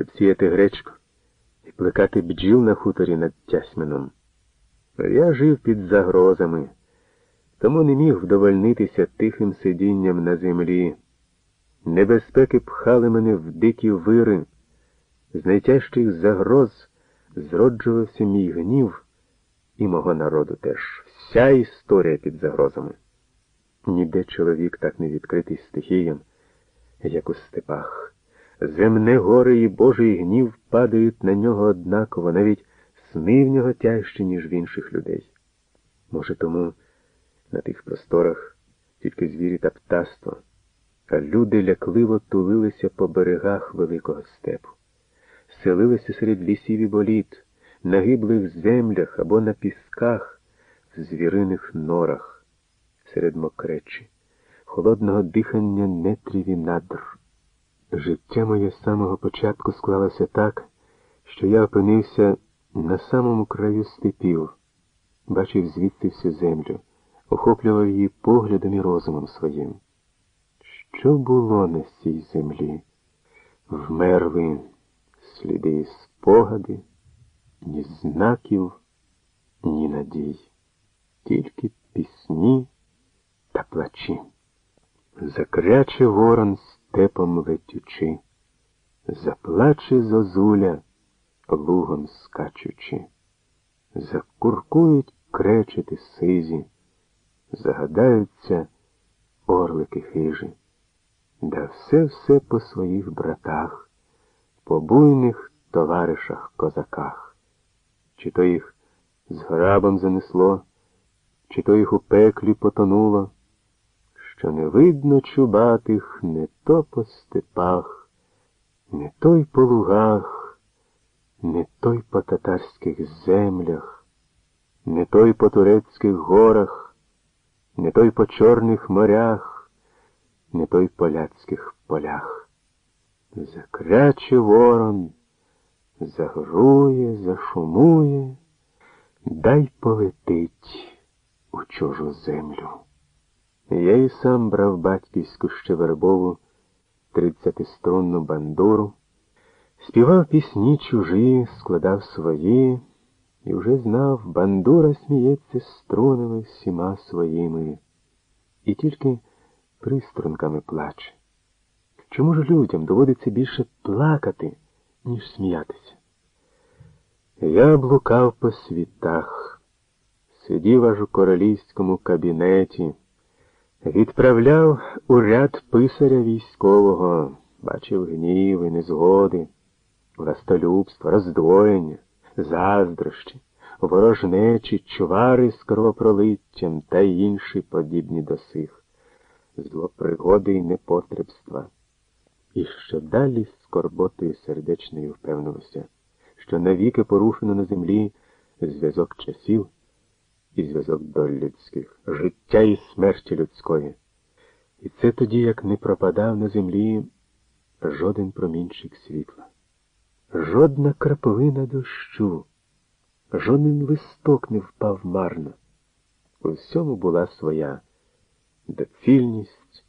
щоб сіяти гречку і плекати бджіл на хуторі над Тясьмином. Я жив під загрозами, тому не міг вдовольнитися тихим сидінням на землі. Небезпеки пхали мене в дикі вири, з найтяжчих загроз зроджувався мій гнів і мого народу теж. Вся історія під загрозами. Ніде чоловік так не відкритий стихіям, як у степах. Земне горе і Божий гнів падають на нього однаково, навіть сни в нього тяжчі, ніж в інших людей. Може, тому на тих просторах тільки звірі та птаство, а люди лякливо тулилися по берегах великого степу, селилися серед лісів і боліт, на гиблих землях або на пісках, в звіриних норах, серед мокречі, холодного дихання нетрів і надр. Життя моє з самого початку склалося так, що я опинився на самому краю степів, бачив звідси всю землю, охоплював її поглядом і розумом своїм. Що було на цій землі? Вмерли сліди і спогади, ні знаків, ні надій, тільки пісні та плачі. Закряче ворон степом летючи, заплаче зозуля, лугом скачучи, закуркують кречети сизі, загадаються орлики хижі, да все все по своїх братах, по буйних товаришах козаках, чи то їх з грабом занесло, чи то їх у пеклі потонуло що не видно чубатих не то по степах, не то й по лугах, не то й по татарських землях, не то й по турецьких горах, не то й по чорних морях, не то й поляцьких полях. Закряче ворон, загрує, зашумує, дай полетить у чужу землю. Я і сам брав батьківську щевербову тридцятиструнну бандуру, співав пісні чужі, складав свої, і вже знав, бандура сміється струнами всіма своїми, і тільки приструнками плаче. Чому ж людям доводиться більше плакати, ніж сміятися? Я блукав по світах, сидів аж у королівському кабінеті. Відправляв у ряд писаря військового, бачив гнів і незгоди, властолюбство, роздвоєння, заздрощі, ворожнечі, чвари з кровопролиттям та інші подібні до сих, злопригоди й непотребства. І що далі скорботою сердечною впевнився, що навіки порушено на землі зв'язок часів і зв'язок доль людських, життя і смерті людської. І це тоді, як не пропадав на землі жоден промінчик світла, жодна краплина дощу, жоден листок не впав марно. У всьому була своя доцільність,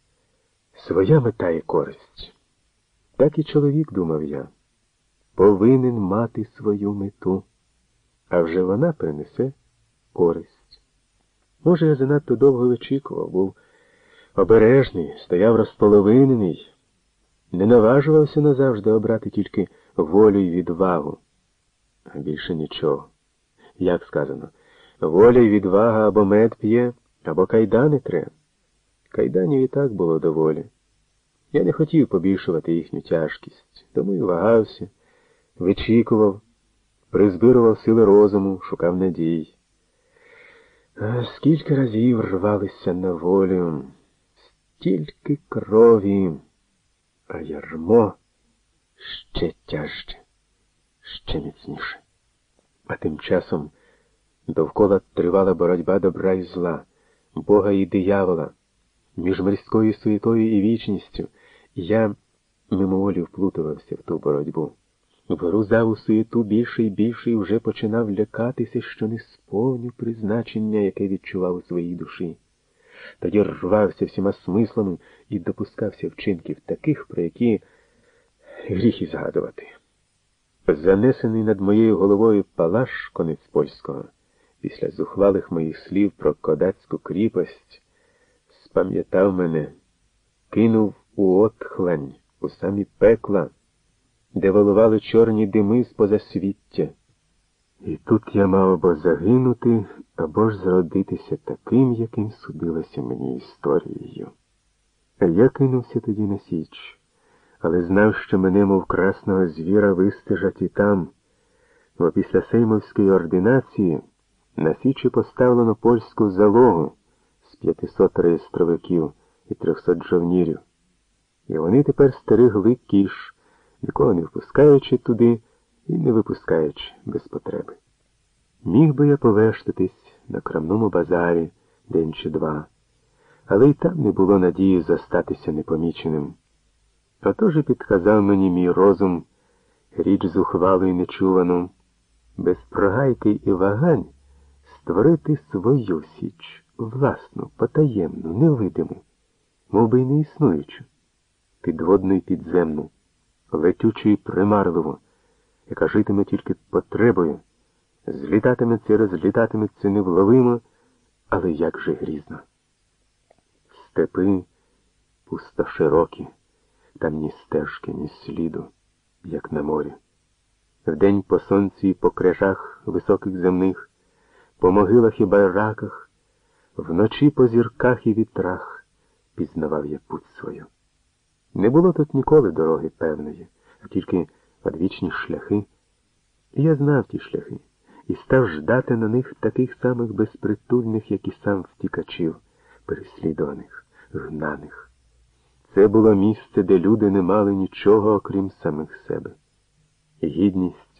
своя мета і користь. Так і чоловік, думав я, повинен мати свою мету, а вже вона принесе користь. Може, я занадто довго вичікував, був обережний, стояв розполовинений, не наважувався назавжди обрати тільки волю й відвагу, а більше нічого. Як сказано, воля й відвага або мед п'є, або кайдани тре. Кайданів і так було доволі. Я не хотів побільшувати їхню тяжкість, тому й вагався, вичікував, призбирував сили розуму, шукав надій. Скільки разів рвалися на волю, стільки крові, а ярмо ще тяжче, ще міцніше. А тим часом довкола тривала боротьба добра і зла, Бога і диявола, між морською суєтою і вічністю, я мимоволі вплутувався в ту боротьбу. Вгрузав у суєту більше і більше і вже починав лякатися, що не сповню призначення, яке відчував у своїй душі. Тоді рвався всіма смислами і допускався вчинків таких, про які гріх і згадувати. Занесений над моєю головою палаш конець польського, після зухвалих моїх слів про кодацьку кріпость, спам'ятав мене, кинув у отхлань, у самі пекла, де волували чорні дими з позасвіття. І тут я мав або загинути, або ж зродитися таким, яким судилося мені історією. Я кинувся тоді на січ, але знав, що мене, мов красного звіра, вистежать і там, бо після Сеймовської ординації на січі поставлено польську залогу з 500 реєстровиків і 300 жовнірів. І вони тепер стерегли кіш, нікого не впускаючи туди і не випускаючи без потреби. Міг би я повештатись на крамному базарі день чи два, але й там не було надії зостатися непоміченим. Отож і підказав мені мій розум, річ зухвалу і нечувану, без прогайки і вагань створити свою січ, власну, потаємну, невидиму, мов би й не існуючу, підводну і підземну, летючу і примарливу, яка житиме тільки потребою, злітатиметься і розлітатиметься невловимо, але як же грізно. Степи пусто широкі, там ні стежки, ні сліду, як на морі. Вдень по сонці і по крижах високих земних, по могилах і байраках, вночі по зірках і вітрах пізнавав я путь свою. Не було тут ніколи дороги певної, а тільки одвічні шляхи. І я знав ті шляхи і став ждати на них таких самих безпритульних, як і сам втікачів, переслідуваних, гнаних. Це було місце, де люди не мали нічого, окрім самих себе. Гідність